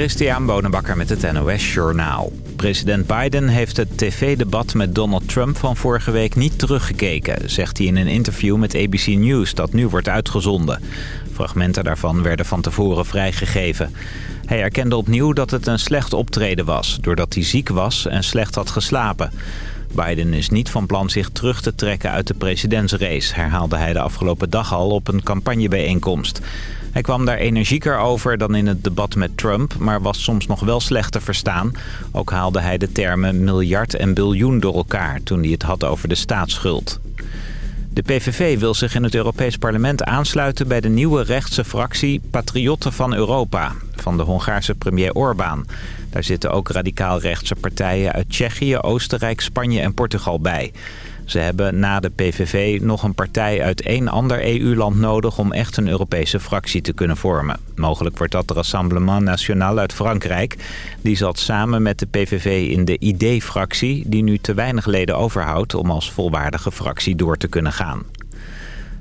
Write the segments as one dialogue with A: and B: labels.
A: Christian Bonenbakker met het NOS Journaal. President Biden heeft het tv-debat met Donald Trump van vorige week niet teruggekeken... zegt hij in een interview met ABC News dat nu wordt uitgezonden. Fragmenten daarvan werden van tevoren vrijgegeven. Hij erkende opnieuw dat het een slecht optreden was... doordat hij ziek was en slecht had geslapen. Biden is niet van plan zich terug te trekken uit de presidentsrace... herhaalde hij de afgelopen dag al op een campagnebijeenkomst... Hij kwam daar energieker over dan in het debat met Trump, maar was soms nog wel slecht te verstaan. Ook haalde hij de termen miljard en biljoen door elkaar toen hij het had over de staatsschuld. De PVV wil zich in het Europees Parlement aansluiten bij de nieuwe rechtse fractie Patriotten van Europa van de Hongaarse premier Orbán. Daar zitten ook radicaal rechtse partijen uit Tsjechië, Oostenrijk, Spanje en Portugal bij. Ze hebben na de PVV nog een partij uit één ander EU-land nodig om echt een Europese fractie te kunnen vormen. Mogelijk wordt dat de Rassemblement National uit Frankrijk. Die zat samen met de PVV in de ID-fractie die nu te weinig leden overhoudt om als volwaardige fractie door te kunnen gaan.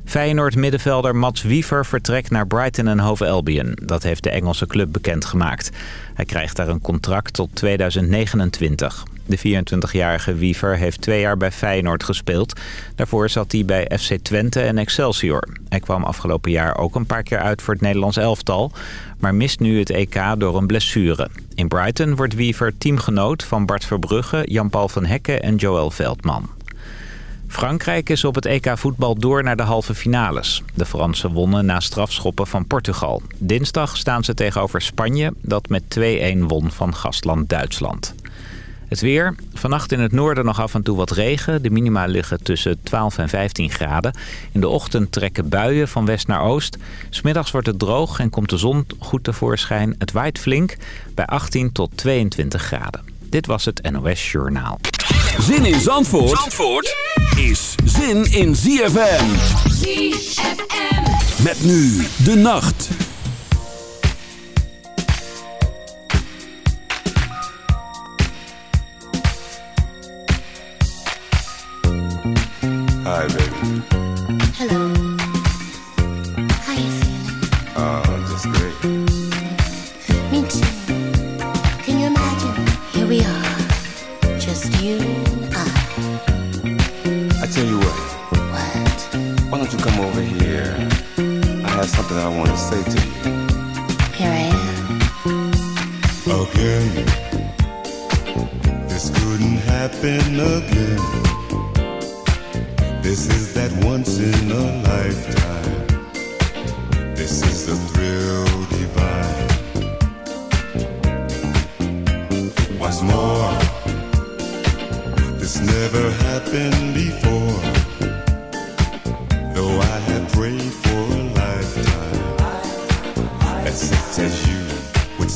A: Feyenoord-middenvelder Mats Wiever vertrekt naar Brighton en Hove Albion. Dat heeft de Engelse club bekendgemaakt. Hij krijgt daar een contract tot 2029. De 24-jarige Wiever heeft twee jaar bij Feyenoord gespeeld. Daarvoor zat hij bij FC Twente en Excelsior. Hij kwam afgelopen jaar ook een paar keer uit voor het Nederlands elftal... maar mist nu het EK door een blessure. In Brighton wordt Wiever teamgenoot van Bart Verbrugge, Jan-Paul van Hekken en Joël Veldman. Frankrijk is op het EK voetbal door naar de halve finales. De Fransen wonnen na strafschoppen van Portugal. Dinsdag staan ze tegenover Spanje, dat met 2-1 won van gastland Duitsland. Het weer. Vannacht in het noorden nog af en toe wat regen. De minima liggen tussen 12 en 15 graden. In de ochtend trekken buien van west naar oost. Smiddags wordt het droog en komt de zon goed tevoorschijn. Het waait flink bij 18 tot 22 graden. Dit was het NOS Journaal.
B: Zin in Zandvoort, Zandvoort is zin in ZFM.
C: ZFM.
B: Met nu de nacht.
D: Hi, baby. Have something I want to say to you.
E: Here I am.
D: Again, this couldn't happen again. This is that once in a lifetime. This is the thrill divine. What's more, this never happened before. Though I have prayed for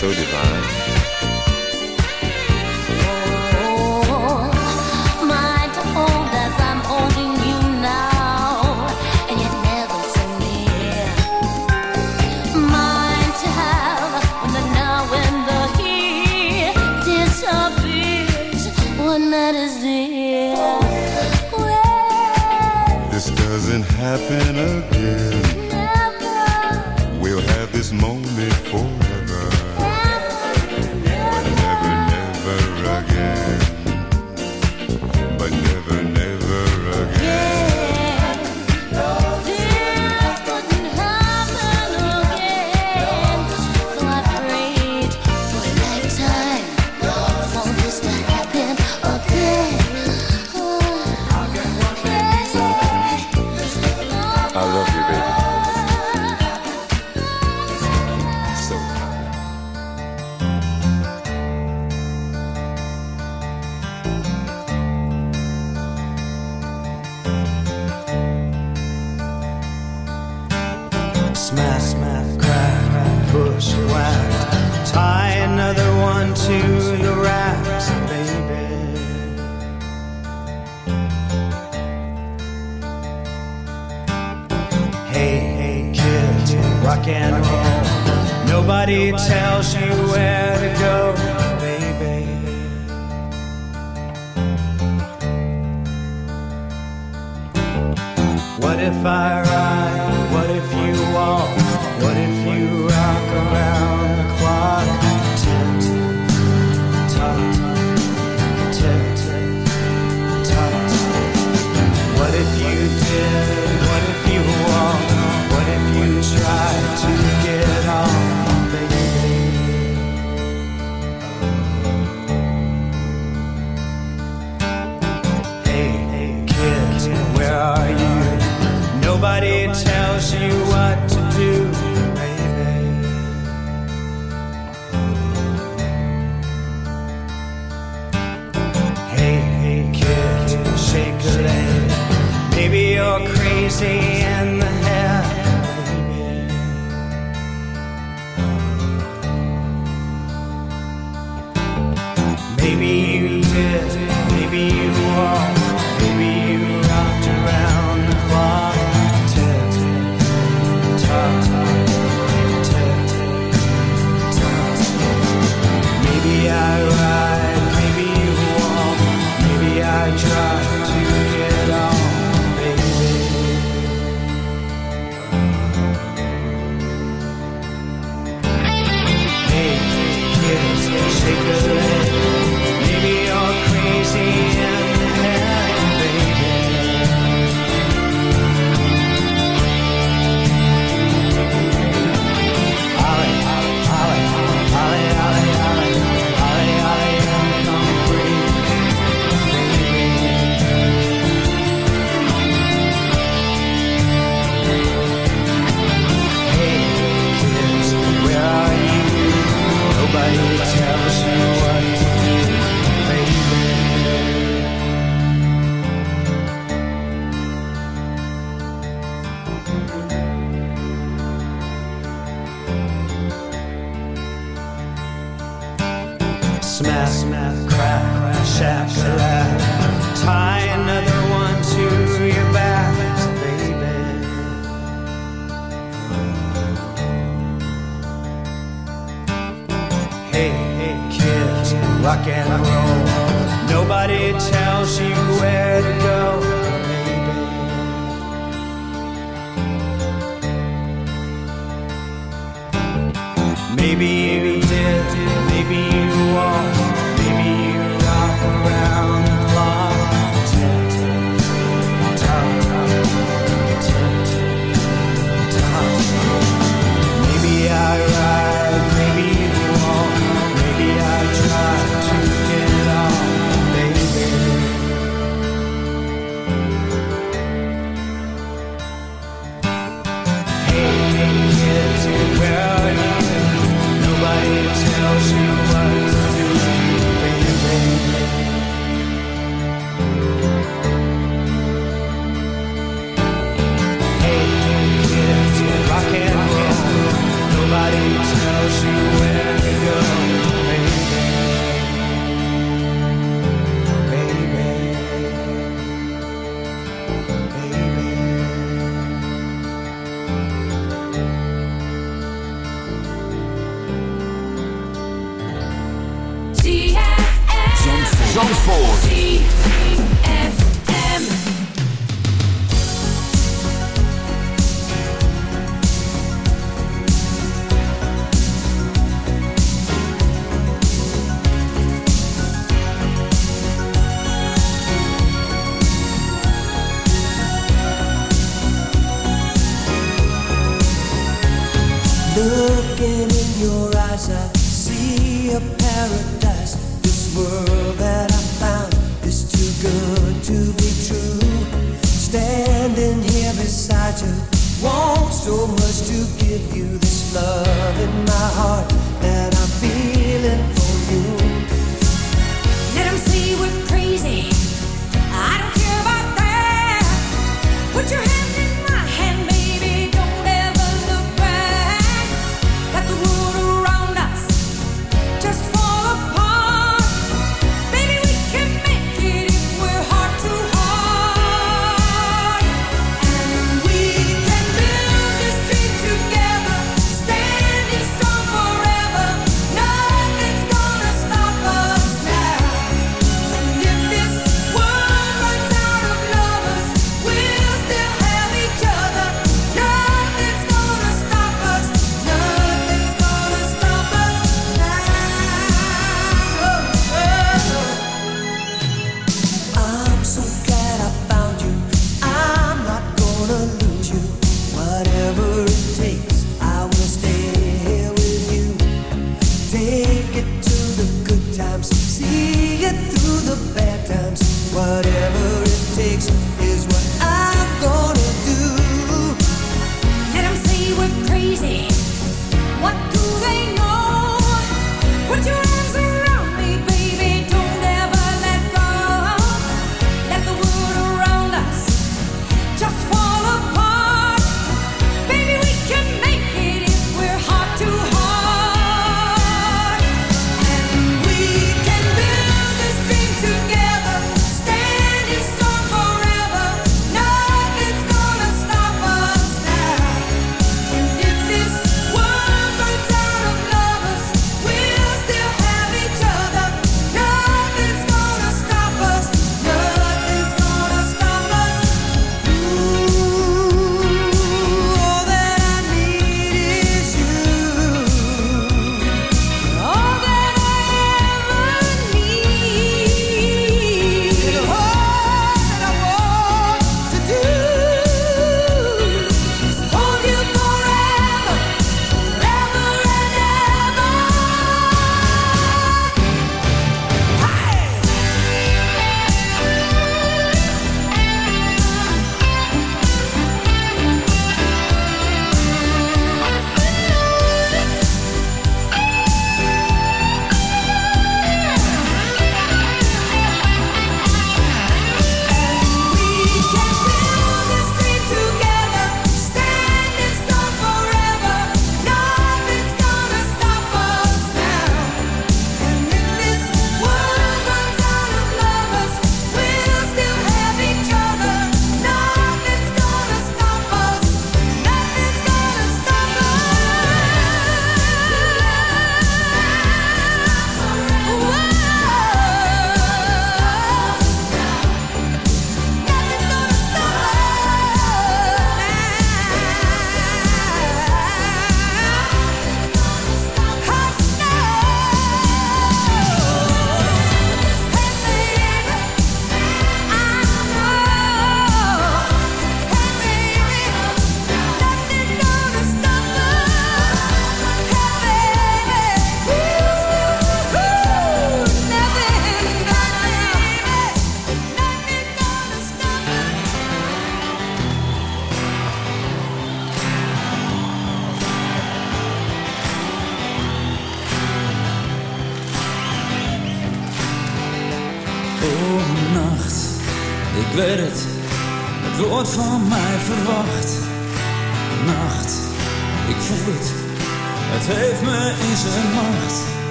E: so
D: divine.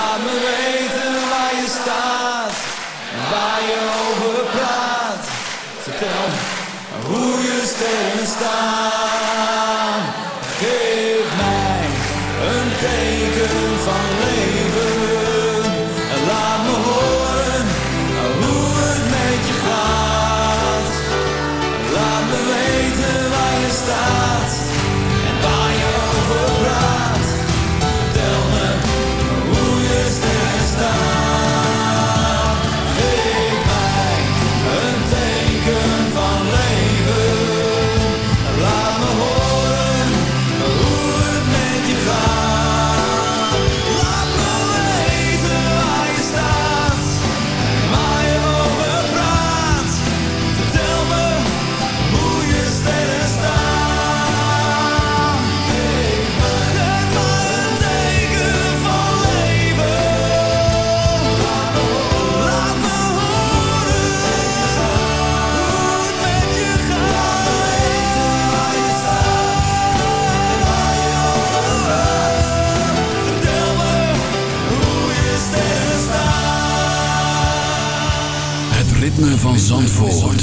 F: Laat me weten waar je staat waar je over praat. Vertel hoe je sterren staan.
B: Zandvoort.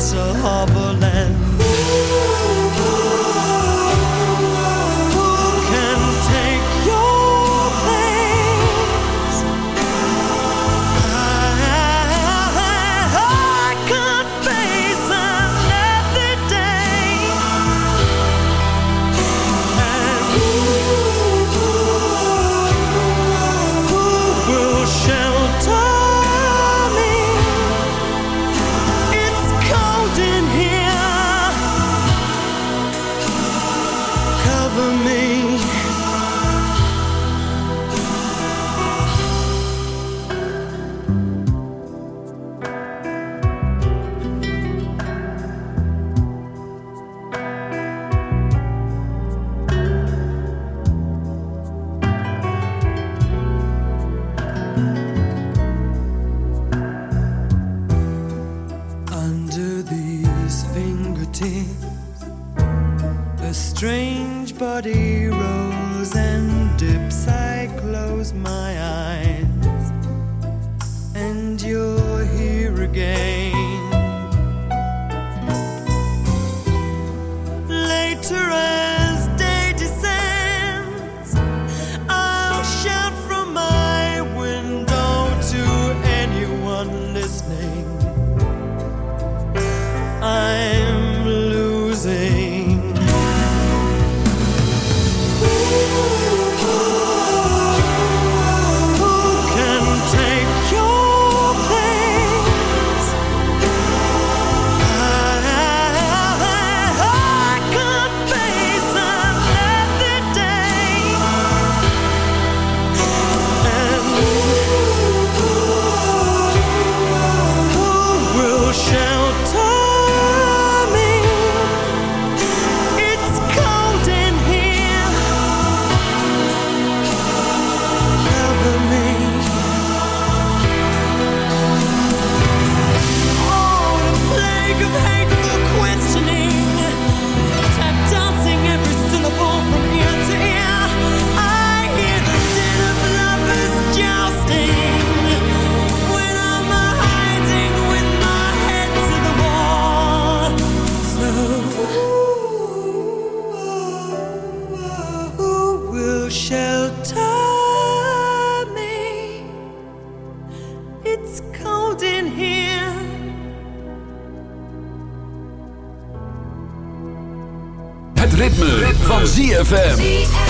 C: it's a harbor land. strange body.
B: ZFM.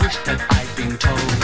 G: wish that I'd been told.